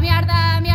mierda, mierda.